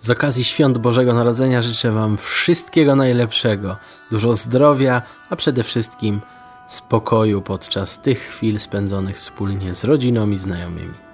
Z okazji świąt Bożego Narodzenia życzę Wam wszystkiego najlepszego, dużo zdrowia, a przede wszystkim spokoju podczas tych chwil spędzonych wspólnie z rodziną i znajomymi.